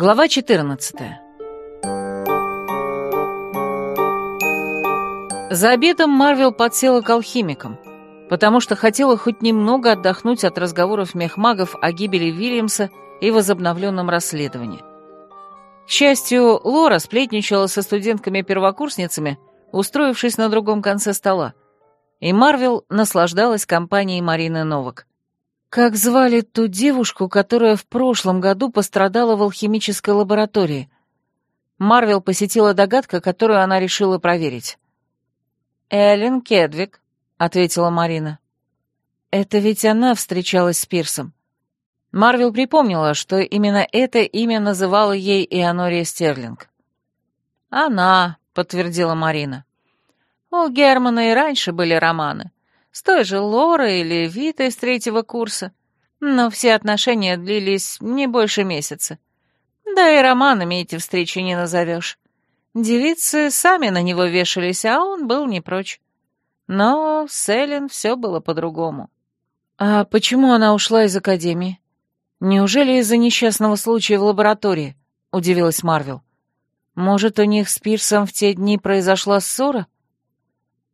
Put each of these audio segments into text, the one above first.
Глава 14 За обедом Марвел подсела к алхимикам, потому что хотела хоть немного отдохнуть от разговоров мехмагов о гибели Вильямса и возобновленном расследовании. К счастью, Лора сплетничала со студентками-первокурсницами, устроившись на другом конце стола, и Марвел наслаждалась компанией Марины Новак. Как звали ту девушку, которая в прошлом году пострадала в алхимической лаборатории? Марвел посетила догадка, которую она решила проверить. «Эллен Кедвик», — ответила Марина. «Это ведь она встречалась с Пирсом». Марвел припомнила, что именно это имя называла ей Ионория Стерлинг. «Она», — подтвердила Марина. «У Германа и раньше были романы с той же Лорой или Витой с третьего курса, но все отношения длились не больше месяца. Да и романами эти встречи не назовешь. Девицы сами на него вешались, а он был не прочь. Но с Эллен все было по-другому. «А почему она ушла из академии? Неужели из-за несчастного случая в лаборатории?» — удивилась Марвел. «Может, у них с Пирсом в те дни произошла ссора?»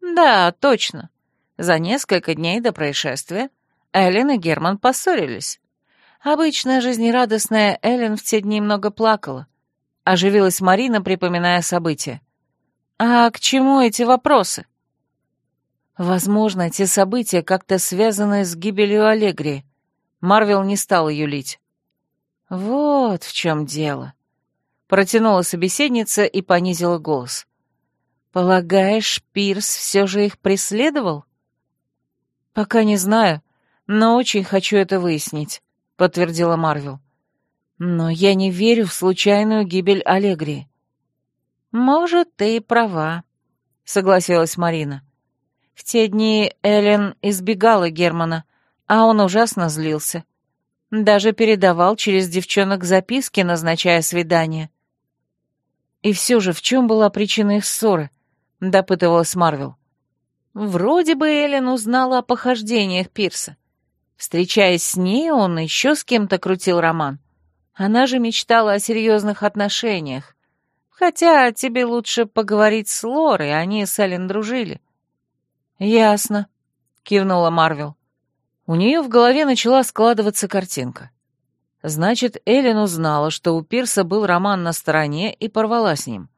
«Да, точно. За несколько дней до происшествия Эллен и Герман поссорились. Обычно жизнерадостная Эллен в те дни много плакала. Оживилась Марина, припоминая события. «А к чему эти вопросы?» Возможно, те события как-то связаны с гибелью Аллегрии. Марвел не стал юлить. «Вот в чем дело», — протянула собеседница и понизила голос. «Полагаешь, Пирс все же их преследовал?» «Пока не знаю, но очень хочу это выяснить», — подтвердила Марвел. «Но я не верю в случайную гибель Аллегрии». «Может, ты и права», — согласилась Марина. В те дни Эллен избегала Германа, а он ужасно злился. Даже передавал через девчонок записки, назначая свидание. «И все же, в чем была причина их ссоры?» — допытывалась Марвел. Вроде бы Эллен узнала о похождениях Пирса. Встречаясь с ней, он еще с кем-то крутил роман. Она же мечтала о серьезных отношениях. Хотя тебе лучше поговорить с Лорой, они с Эллен дружили. «Ясно», — кивнула Марвел. У нее в голове начала складываться картинка. Значит, Эллен узнала, что у Пирса был роман на стороне и порвала с ним.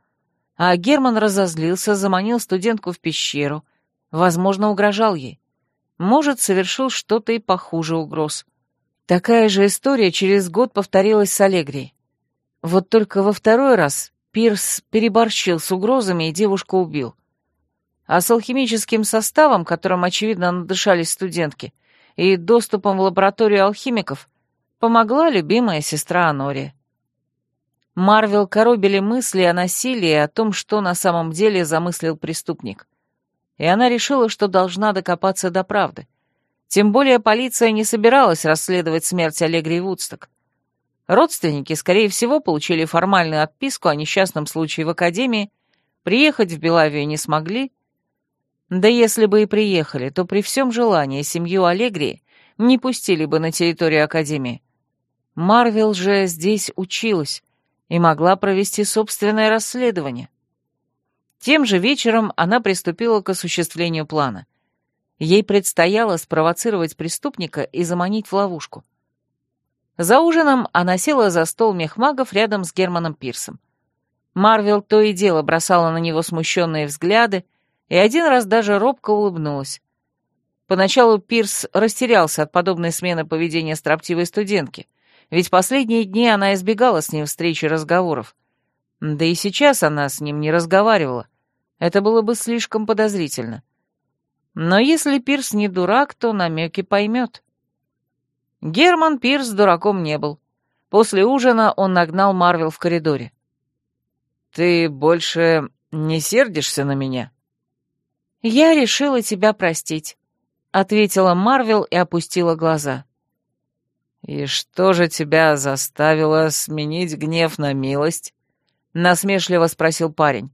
А Герман разозлился, заманил студентку в пещеру — Возможно, угрожал ей. Может, совершил что-то и похуже угроз. Такая же история через год повторилась с Аллегрией. Вот только во второй раз Пирс переборщил с угрозами и девушку убил. А с алхимическим составом, которым, очевидно, надышались студентки, и доступом в лабораторию алхимиков, помогла любимая сестра Анория. Марвел коробили мысли о насилии и о том, что на самом деле замыслил преступник и она решила, что должна докопаться до правды. Тем более полиция не собиралась расследовать смерть Аллегри Вудсток. Родственники, скорее всего, получили формальную отписку о несчастном случае в академии, приехать в Белавию не смогли. Да если бы и приехали, то при всем желании семью Аллегри не пустили бы на территорию академии. Марвел же здесь училась и могла провести собственное расследование. Тем же вечером она приступила к осуществлению плана. Ей предстояло спровоцировать преступника и заманить в ловушку. За ужином она села за стол мехмагов рядом с Германом Пирсом. Марвел то и дело бросала на него смущенные взгляды и один раз даже робко улыбнулась. Поначалу Пирс растерялся от подобной смены поведения строптивой студентки, ведь последние дни она избегала с ним встречи и разговоров. Да и сейчас она с ним не разговаривала. Это было бы слишком подозрительно. Но если Пирс не дурак, то намеки поймет. Герман Пирс дураком не был. После ужина он нагнал Марвел в коридоре. «Ты больше не сердишься на меня?» «Я решила тебя простить», — ответила Марвел и опустила глаза. «И что же тебя заставило сменить гнев на милость?» — насмешливо спросил парень.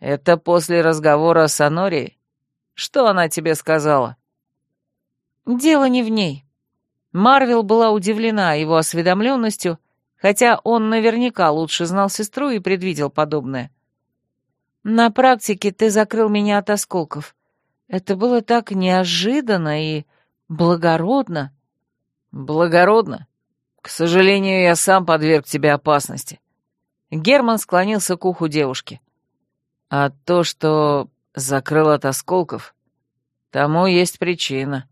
«Это после разговора с Анорией? Что она тебе сказала?» «Дело не в ней». Марвел была удивлена его осведомленностью, хотя он наверняка лучше знал сестру и предвидел подобное. «На практике ты закрыл меня от осколков. Это было так неожиданно и благородно». «Благородно? К сожалению, я сам подверг тебе опасности». Герман склонился к уху девушки. «А то, что закрыл от осколков, тому есть причина».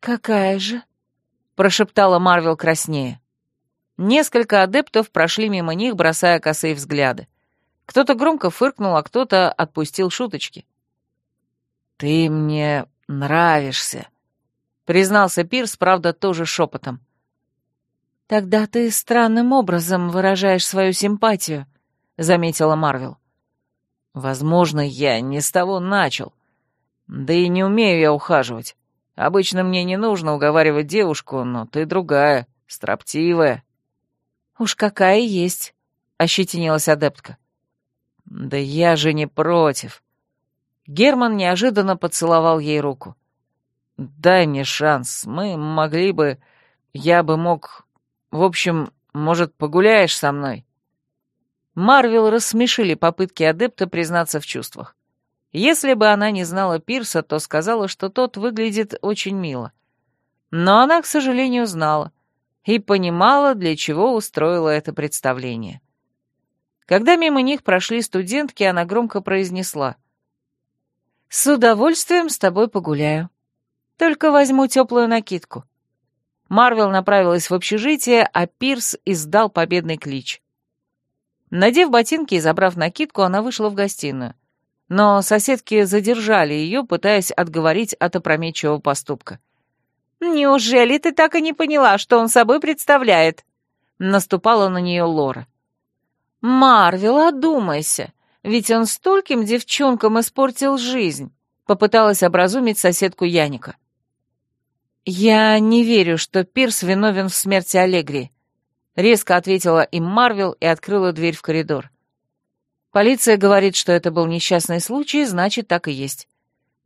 «Какая же?» — прошептала Марвел краснее. Несколько адептов прошли мимо них, бросая косые взгляды. Кто-то громко фыркнул, а кто-то отпустил шуточки. «Ты мне нравишься», — признался Пирс, правда, тоже шепотом. «Тогда ты странным образом выражаешь свою симпатию», — заметила Марвел. «Возможно, я не с того начал. Да и не умею я ухаживать. Обычно мне не нужно уговаривать девушку, но ты другая, строптивая». «Уж какая есть», — ощетинилась адептка. «Да я же не против». Герман неожиданно поцеловал ей руку. «Дай мне шанс, мы могли бы... Я бы мог... В общем, может, погуляешь со мной?» Марвел рассмешили попытки адепта признаться в чувствах. Если бы она не знала Пирса, то сказала, что тот выглядит очень мило. Но она, к сожалению, знала и понимала, для чего устроила это представление. Когда мимо них прошли студентки, она громко произнесла. «С удовольствием с тобой погуляю. Только возьму теплую накидку». Марвел направилась в общежитие, а Пирс издал победный клич. Надев ботинки и забрав накидку, она вышла в гостиную. Но соседки задержали ее, пытаясь отговорить от опрометчивого поступка. «Неужели ты так и не поняла, что он собой представляет?» Наступала на нее Лора. «Марвел, одумайся, ведь он стольким девчонкам испортил жизнь», попыталась образумить соседку Яника. «Я не верю, что Пирс виновен в смерти Аллегрии», резко ответила им Марвел и открыла дверь в коридор. Полиция говорит, что это был несчастный случай, значит, так и есть.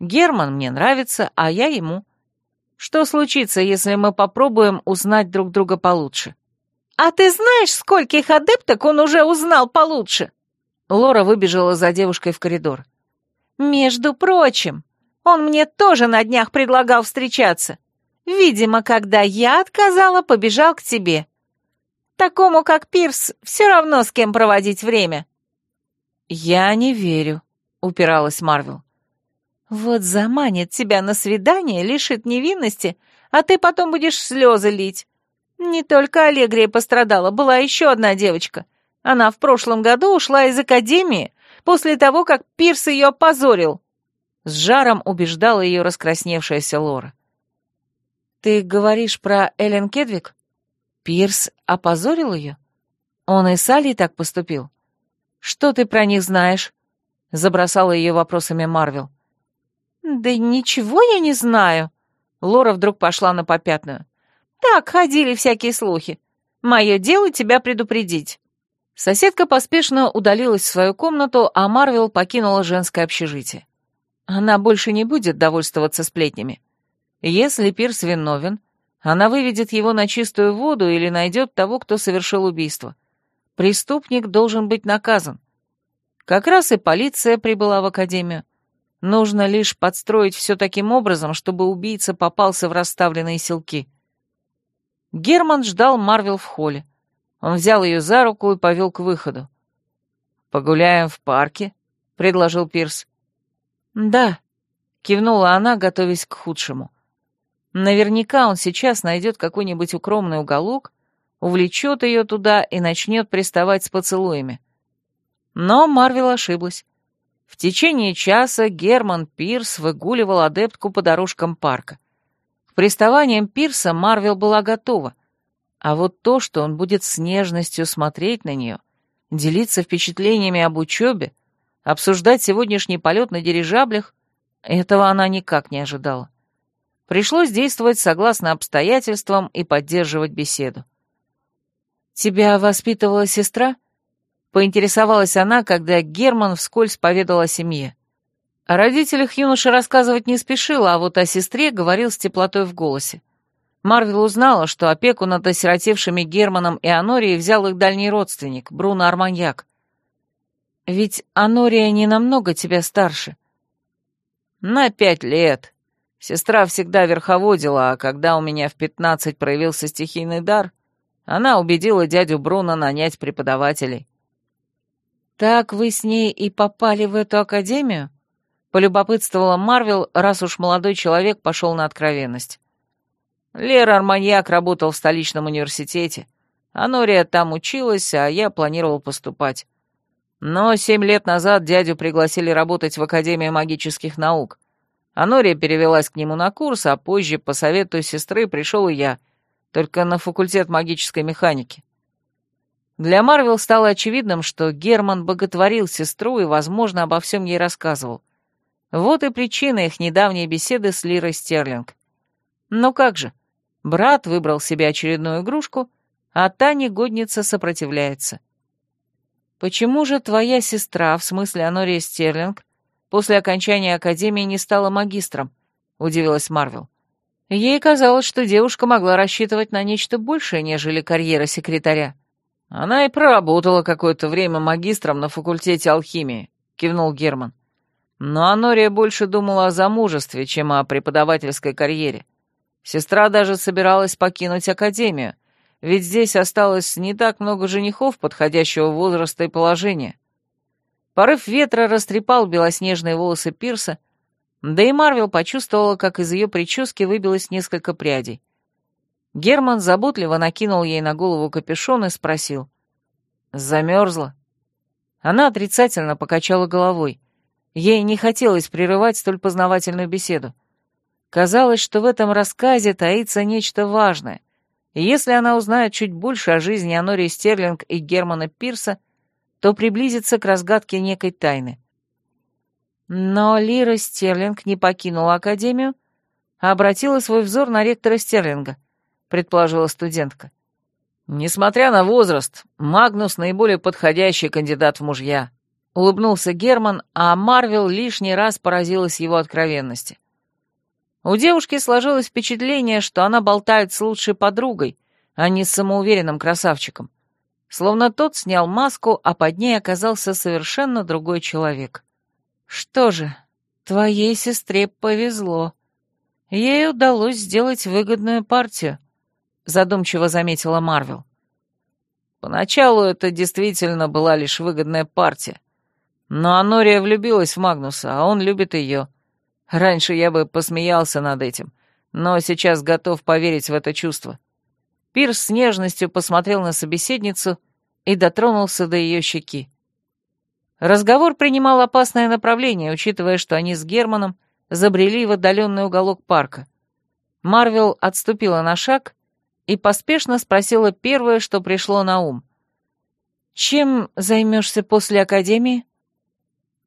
Герман мне нравится, а я ему. Что случится, если мы попробуем узнать друг друга получше? А ты знаешь, скольких адепток он уже узнал получше? Лора выбежала за девушкой в коридор. Между прочим, он мне тоже на днях предлагал встречаться. Видимо, когда я отказала, побежал к тебе. Такому, как Пирс, все равно с кем проводить время. Я не верю, упиралась Марвел. Вот заманит тебя на свидание, лишит невинности, а ты потом будешь слезы лить. Не только Аллегрия пострадала, была еще одна девочка. Она в прошлом году ушла из академии после того, как Пирс ее опозорил. С жаром убеждала ее раскрасневшаяся Лора. «Ты говоришь про Эллен Кедвик? Пирс опозорил ее? Он и с Алей так поступил? Что ты про них знаешь?» Забросала ее вопросами Марвел. «Да ничего я не знаю». Лора вдруг пошла на попятную. «Так, ходили всякие слухи. Мое дело тебя предупредить». Соседка поспешно удалилась в свою комнату, а Марвел покинула женское общежитие. Она больше не будет довольствоваться сплетнями. Если Пирс виновен, она выведет его на чистую воду или найдет того, кто совершил убийство. Преступник должен быть наказан. Как раз и полиция прибыла в академию. Нужно лишь подстроить все таким образом, чтобы убийца попался в расставленные селки. Герман ждал Марвел в холле. Он взял ее за руку и повел к выходу. «Погуляем в парке?» — предложил Пирс. «Да», — кивнула она, готовясь к худшему. Наверняка он сейчас найдет какой-нибудь укромный уголок, увлечет ее туда и начнет приставать с поцелуями. Но Марвел ошиблась. В течение часа Герман Пирс выгуливал адептку по дорожкам парка. К приставаниям Пирса Марвел была готова, а вот то, что он будет с нежностью смотреть на нее, делиться впечатлениями об учебе, обсуждать сегодняшний полет на дирижаблях, этого она никак не ожидала. Пришлось действовать согласно обстоятельствам и поддерживать беседу. «Тебя воспитывала сестра?» Поинтересовалась она, когда Герман вскользь поведал о семье. О родителях юноша рассказывать не спешил, а вот о сестре говорил с теплотой в голосе. Марвел узнала, что опеку над осиротевшими Германом и Анорией взял их дальний родственник, Бруно Арманьяк. «Ведь Анория не намного тебя старше». «На пять лет. Сестра всегда верховодила, а когда у меня в пятнадцать проявился стихийный дар, она убедила дядю Бруно нанять преподавателей». «Так вы с ней и попали в эту академию?» — полюбопытствовала Марвел, раз уж молодой человек пошел на откровенность. Лера Арманьяк работал в столичном университете. Анория там училась, а я планировал поступать. Но семь лет назад дядю пригласили работать в Академию магических наук. Анория перевелась к нему на курс, а позже, по совету сестры, пришел и я, только на факультет магической механики. Для Марвел стало очевидным, что Герман боготворил сестру и, возможно, обо всем ей рассказывал. Вот и причина их недавней беседы с Лирой Стерлинг. Ну как же, брат выбрал себе очередную игрушку, а та негодница сопротивляется. Почему же твоя сестра, в смысле Анория Стерлинг, после окончания академии не стала магистром? Удивилась Марвел. Ей казалось, что девушка могла рассчитывать на нечто большее, нежели карьера секретаря. Она и проработала какое-то время магистром на факультете алхимии, кивнул Герман. Но Анория больше думала о замужестве, чем о преподавательской карьере. Сестра даже собиралась покинуть академию, ведь здесь осталось не так много женихов подходящего возраста и положения. Порыв ветра растрепал белоснежные волосы Пирса, да и Марвел почувствовала, как из ее прически выбилось несколько прядей. Герман заботливо накинул ей на голову капюшон и спросил. «Замерзла?» Она отрицательно покачала головой. Ей не хотелось прерывать столь познавательную беседу. Казалось, что в этом рассказе таится нечто важное, если она узнает чуть больше о жизни Анории Стерлинг и Германа Пирса, то приблизится к разгадке некой тайны. Но Лира Стерлинг не покинула Академию, а обратила свой взор на ректора Стерлинга, предположила студентка. Несмотря на возраст, Магнус наиболее подходящий кандидат в мужья. Улыбнулся Герман, а Марвел лишний раз поразилась его откровенности. У девушки сложилось впечатление, что она болтает с лучшей подругой, а не с самоуверенным красавчиком. Словно тот снял маску, а под ней оказался совершенно другой человек. Что же, твоей сестре повезло. Ей удалось сделать выгодную партию, задумчиво заметила Марвел. Поначалу это действительно была лишь выгодная партия. Но Анория влюбилась в Магнуса, а он любит ее. Раньше я бы посмеялся над этим, но сейчас готов поверить в это чувство. Пирс с нежностью посмотрел на собеседницу и дотронулся до ее щеки. Разговор принимал опасное направление, учитывая, что они с Германом забрели в отдаленный уголок парка. Марвел отступила на шаг и поспешно спросила первое, что пришло на ум. «Чем займешься после академии?»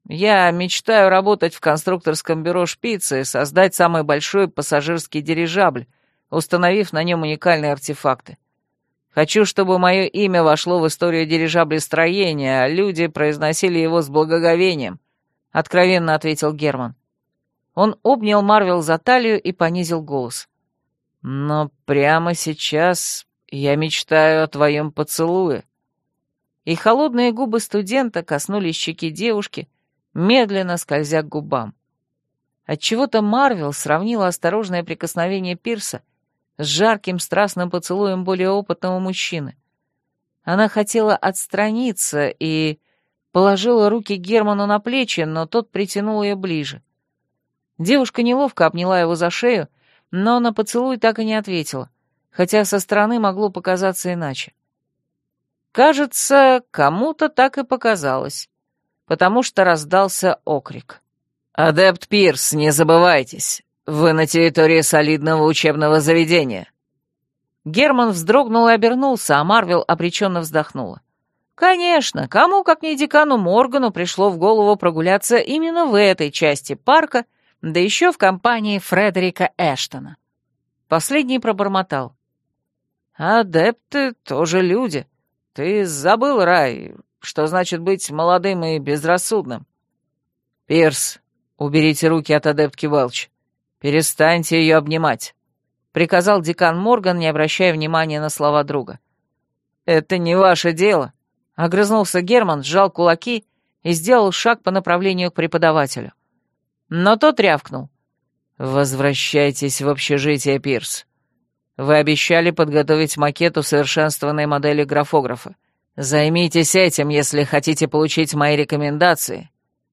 Я мечтаю работать в конструкторском бюро «Шпицы» и создать самый большой пассажирский дирижабль, установив на нем уникальные артефакты. Хочу, чтобы мое имя вошло в историю дирижаблестроения, а люди произносили его с благоговением», — откровенно ответил Герман. Он обнял Марвел за талию и понизил голос. «Но прямо сейчас я мечтаю о твоем поцелуе». И холодные губы студента коснулись щеки девушки, — медленно скользя к губам. Отчего-то Марвел сравнила осторожное прикосновение Пирса с жарким страстным поцелуем более опытного мужчины. Она хотела отстраниться и положила руки Герману на плечи, но тот притянул ее ближе. Девушка неловко обняла его за шею, но на поцелуй так и не ответила, хотя со стороны могло показаться иначе. Кажется, кому-то так и показалось потому что раздался окрик. «Адепт Пирс, не забывайтесь, вы на территории солидного учебного заведения». Герман вздрогнул и обернулся, а Марвел обреченно вздохнула. Конечно, кому, как не декану Моргану, пришло в голову прогуляться именно в этой части парка, да еще в компании Фредерика Эштона. Последний пробормотал. «Адепты тоже люди. Ты забыл, Рай, что значит быть молодым и безрассудным. Пирс, уберите руки от адептки Велч. Перестаньте ее обнимать. — приказал декан Морган, не обращая внимания на слова друга. «Это не ваше дело», — огрызнулся Герман, сжал кулаки и сделал шаг по направлению к преподавателю. Но тот рявкнул. «Возвращайтесь в общежитие, Пирс. Вы обещали подготовить макет усовершенствованной модели графографа. Займитесь этим, если хотите получить мои рекомендации,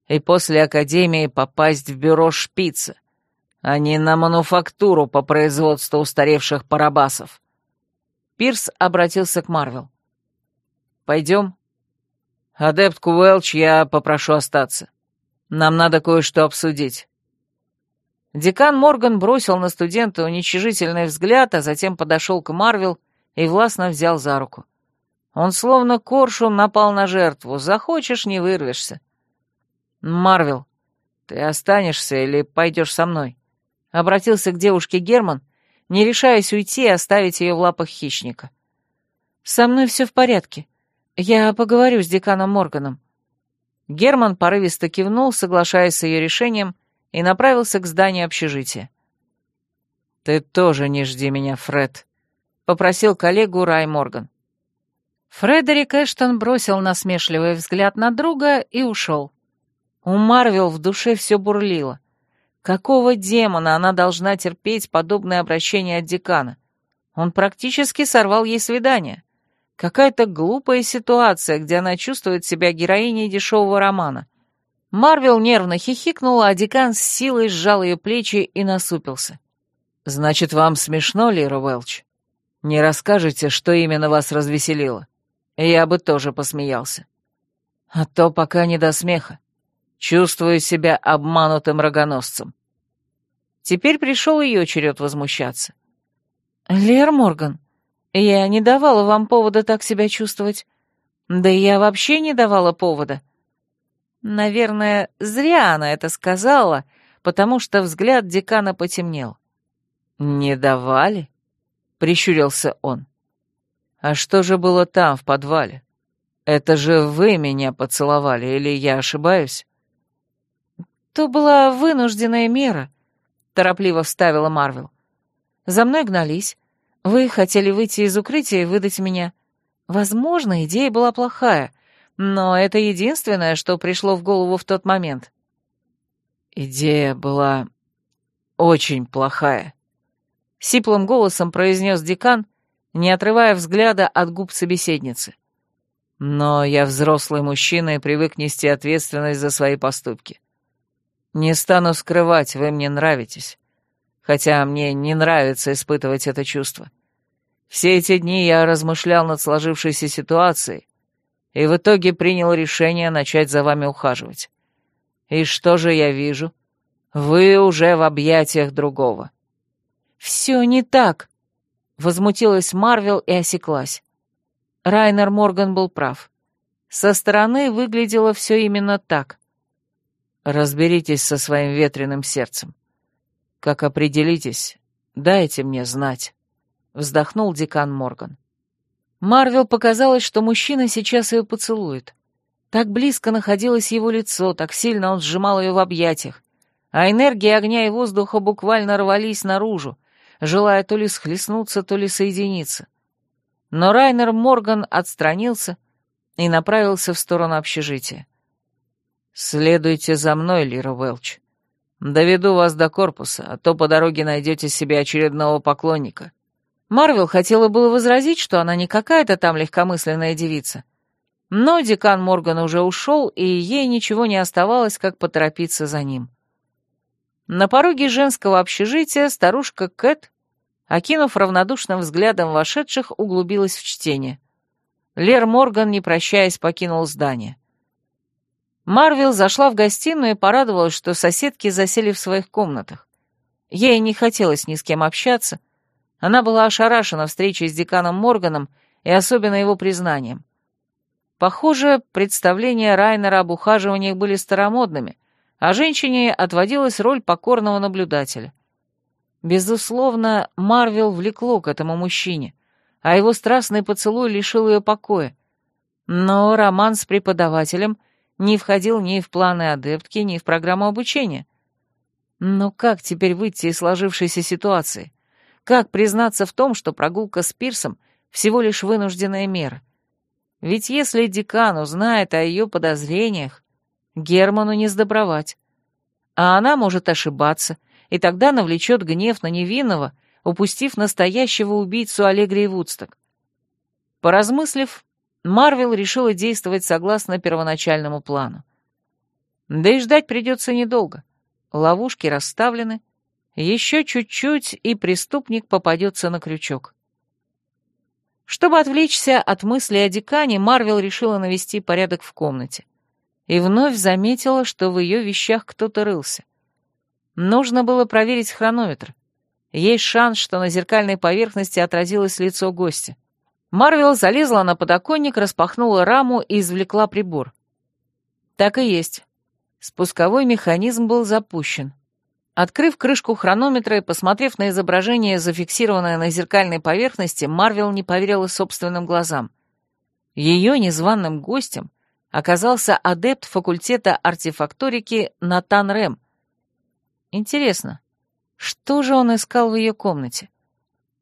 и после Академии попасть в бюро шпица, а не на мануфактуру по производству устаревших парабасов». Пирс обратился к Марвел. «Пойдем?» «Адептку Уэлч я попрошу остаться. Нам надо кое-что обсудить». Декан Морган бросил на студента уничижительный взгляд, а затем подошел к Марвел и властно взял за руку. Он словно коршун напал на жертву. Захочешь — не вырвешься. «Марвел, ты останешься или пойдешь со мной?» Обратился к девушке Герман, не решаясь уйти и оставить ее в лапах хищника. «Со мной все в порядке. Я поговорю с деканом Морганом». Герман порывисто кивнул, соглашаясь с ее решением, и направился к зданию общежития. «Ты тоже не жди меня, Фред», — попросил коллегу Рай Морган. Фредерик Эштон бросил насмешливый взгляд на друга и ушел. У Марвел в душе все бурлило. Какого демона она должна терпеть подобное обращение от декана? Он практически сорвал ей свидание. Какая-то глупая ситуация, где она чувствует себя героиней дешевого романа. Марвел нервно хихикнула, а декан с силой сжал ее плечи и насупился. «Значит, вам смешно, Лира Уэлч? Не расскажете, что именно вас развеселило? Я бы тоже посмеялся. А то пока не до смеха. Чувствую себя обманутым рогоносцем». Теперь пришел ее черед возмущаться. «Лер Морган, я не давала вам повода так себя чувствовать. Да я вообще не давала повода. Наверное, зря она это сказала, потому что взгляд декана потемнел. «Не давали?» — прищурился он. «А что же было там, в подвале? Это же вы меня поцеловали, или я ошибаюсь?» «То была вынужденная мера», — торопливо вставила Марвел. «За мной гнались. Вы хотели выйти из укрытия и выдать меня. Возможно, идея была плохая, но это единственное, что пришло в голову в тот момент. Идея была очень плохая. Сиплым голосом произнес декан, не отрывая взгляда от губ собеседницы. Но я взрослый мужчина и привык нести ответственность за свои поступки. Не стану скрывать, вы мне нравитесь. Хотя мне не нравится испытывать это чувство. Все эти дни я размышлял над сложившейся ситуацией и в итоге принял решение начать за вами ухаживать. И что же я вижу? Вы уже в объятиях другого». «Все не так», — возмутилась Марвел и осеклась. Райнер Морган был прав. Со стороны выглядело все именно так. Разберитесь со своим ветреным сердцем. Как определитесь, дайте мне знать», — вздохнул декан Морган. Марвел показалось, что мужчина сейчас ее поцелует. Так близко находилось его лицо, так сильно он сжимал ее в объятиях, а энергии огня и воздуха буквально рвались наружу, желая то ли схлестнуться, то ли соединиться. Но Райнер Морган отстранился и направился в сторону общежития. «Следуйте за мной, Лира Уэлч. Доведу вас до корпуса, а то по дороге найдете себе очередного поклонника». Марвел хотела было возразить, что она не какая-то там легкомысленная девица. Но декан Морган уже ушел, и ей ничего не оставалось, как поторопиться за ним. На пороге женского общежития старушка Кэт, окинув равнодушным взглядом вошедших, углубилась в чтение. Лер Морган, не прощаясь, покинул здание. Марвел зашла в гостиную и порадовалась, что соседки засели в своих комнатах. Ей не хотелось ни с кем общаться, она была ошарашена встречей с деканом Морганом и особенно его признанием. Похоже, представления Райнера об ухаживаниях были старомодными, а женщине отводилась роль покорного наблюдателя. Безусловно, Марвел влекло к этому мужчине, а его страстный поцелуй лишил ее покоя. Но роман с преподавателем не входил ни в планы адептки, ни в программу обучения. Но как теперь выйти из сложившейся ситуации? Как признаться в том, что прогулка с Пирсом — всего лишь вынужденная мера? Ведь если декан узнает о ее подозрениях, Герману не сдобровать. А она может ошибаться, и тогда навлечет гнев на невинного, упустив настоящего убийцу Аллегрии Вудсток. Поразмыслив, Марвел решила действовать согласно первоначальному плану. Да и ждать придется недолго. Ловушки расставлены. Еще чуть-чуть, и преступник попадется на крючок. Чтобы отвлечься от мысли о декане, Марвел решила навести порядок в комнате. И вновь заметила, что в ее вещах кто-то рылся. Нужно было проверить хронометр. Есть шанс, что на зеркальной поверхности отразилось лицо гостя. Марвел залезла на подоконник, распахнула раму и извлекла прибор. Так и есть. Спусковой механизм был запущен. Открыв крышку хронометра и посмотрев на изображение, зафиксированное на зеркальной поверхности, Марвел не поверила собственным глазам. Ее незваным гостем оказался адепт факультета артефакторики Натан Рэм. Интересно, что же он искал в ее комнате?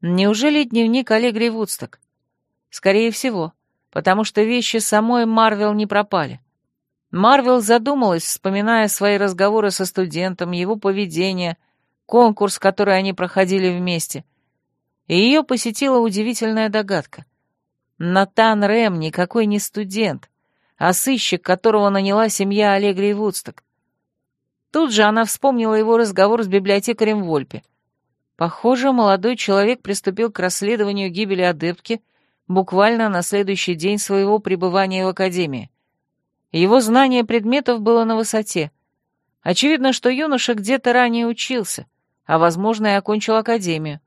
Неужели дневник Аллегри Вудсток? Скорее всего, потому что вещи самой Марвел не пропали. Марвел задумалась, вспоминая свои разговоры со студентом, его поведение, конкурс, который они проходили вместе. И ее посетила удивительная догадка. Натан Рэм никакой не студент, а сыщик, которого наняла семья Аллегри Вудсток. Тут же она вспомнила его разговор с библиотекарем Вольпе. Похоже, молодой человек приступил к расследованию гибели адептки — буквально на следующий день своего пребывания в Академии. Его знание предметов было на высоте. Очевидно, что юноша где-то ранее учился, а, возможно, и окончил Академию.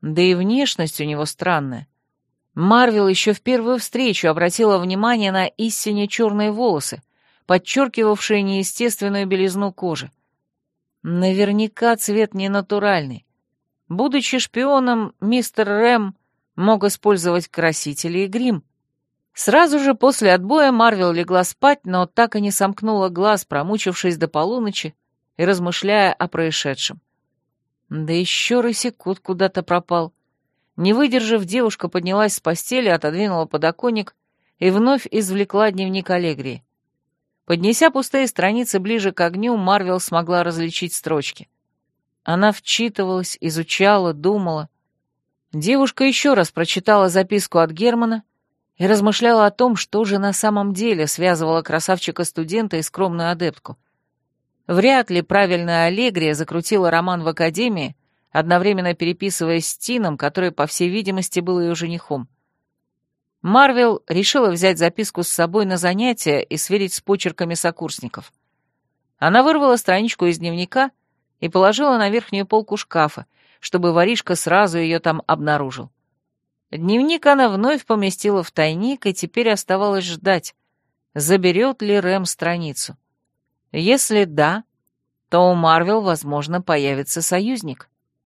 Да и внешность у него странная. Марвел еще в первую встречу обратила внимание на истине черные волосы, подчеркивавшие неестественную белизну кожи. Наверняка цвет не натуральный. Будучи шпионом, мистер Рэм мог использовать красители и грим. Сразу же после отбоя Марвел легла спать, но так и не сомкнула глаз, промучившись до полуночи и размышляя о происшедшем. Да еще Рысикут куда-то пропал. Не выдержав, девушка поднялась с постели, отодвинула подоконник и вновь извлекла дневник Аллегрии. Поднеся пустые страницы ближе к огню, Марвел смогла различить строчки. Она вчитывалась, изучала, думала — Девушка еще раз прочитала записку от Германа и размышляла о том, что же на самом деле связывало красавчика-студента и скромную адептку. Вряд ли правильная Аллегрия закрутила роман в академии, одновременно переписываясь с Тином, который, по всей видимости, был ее женихом. Марвел решила взять записку с собой на занятия и сверить с почерками сокурсников. Она вырвала страничку из дневника и положила на верхнюю полку шкафа, чтобы воришка сразу ее там обнаружил. Дневник она вновь поместила в тайник, и теперь оставалось ждать, заберет ли Рэм страницу. Если да, то у Марвел, возможно, появится союзник.